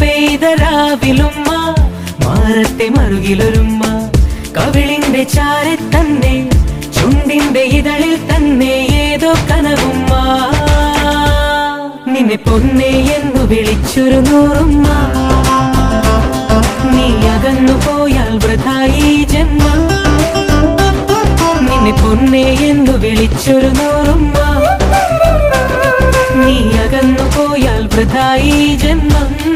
പെയ്ത രാവിലുമ്മ മാറത്തെ മറുകിലൊരുമ്മ. കവിളിന്റെ ചാരെ തന്നെ ചുണ്ടിന്റെ ഇതളിൽ തന്നെ ഏതോ കനവുമ്മ. നിന്നെ പൊന്നെ എന്നു വിളിച്ചൊരു നൂറുമ്മ. നീ അകന്നു പോയാൽ വൃഥായി ജന്മ. നിന്നെ പൊന്നെ എന്നു വിളിച്ചൊരു നൂറുമ്മ. പോയാൽ വൃഥായി ജന്മം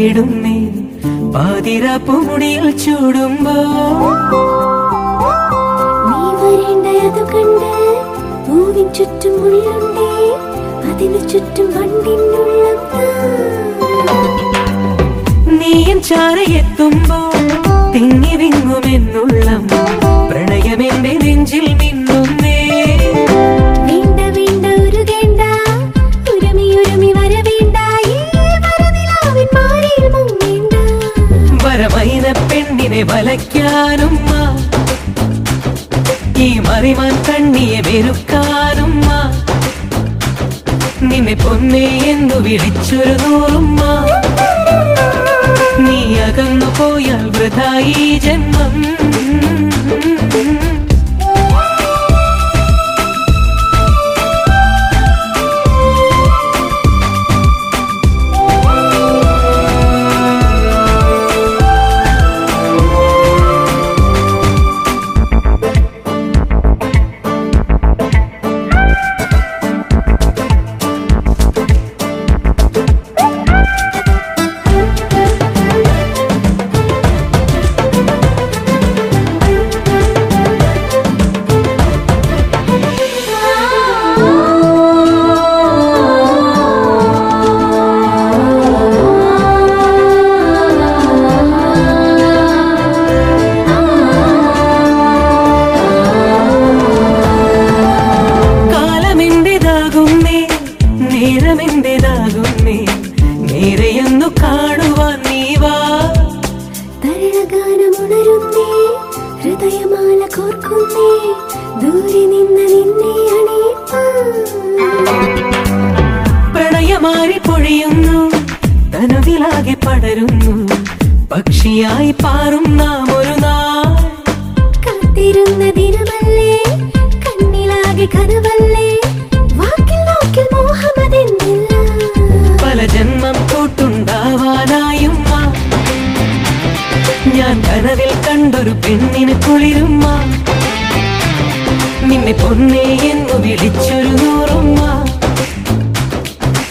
തേടുന്നേ പാതിര പൂമുടിയിൽ ചൂടുമ്പോ. നീ വരേണ്ടത് കണ്ട് പൂവിൻ ചുറ്റും മുള്ളുണ്ടേ അതിനു ചുറ്റും വണ്ടിനുള്ളം നീയും ചാരയെത്തുമ്പോ തിങ്ങി വിങ്ങുമെന്നുള്ള പ്രണയമെന്റെ നെഞ്ചിൽ മിന്നുന്നേ. വേണ്ട വേണ്ട ഉരുകേണ്ട ഉരുമി ഉരുമി വരവേണ്ട വരമൈന പെണ്ണിനെ വലയ്ക്കാനും ഈ മറിമാൻ കണ്ണിയെ വെറുക്കാനും നിന്നെ പൊന്നെ എന്നു വിളിച്ചൊരു നൂറുമ്മ നീ അകന്നു പോയാൽ വൃതായി ജന്മം. കോർക്കുന്നേ ദൂരെ നിന്ന് നിന്നെ പ്രണയമാരി പൊഴിയുന്നു തനതിലാകെ പടരുന്നു പക്ഷിയായി പാറും നാം ഒരു നാൾ. കാത്തിരുന്ന ദിനമല്ലേ കണ്ണിലാകെ കനവല്ലേ കനവിൽ കണ്ടൊരു പെണ്ണിന് കുളിരുമ്മ. നിന്നെ പൊന്നേ എന്നു വിളിച്ചൊരു നൂറുമ്മ.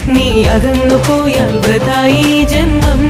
നീ അകന്നു പോയാൽ വൃതായി ജന്മം.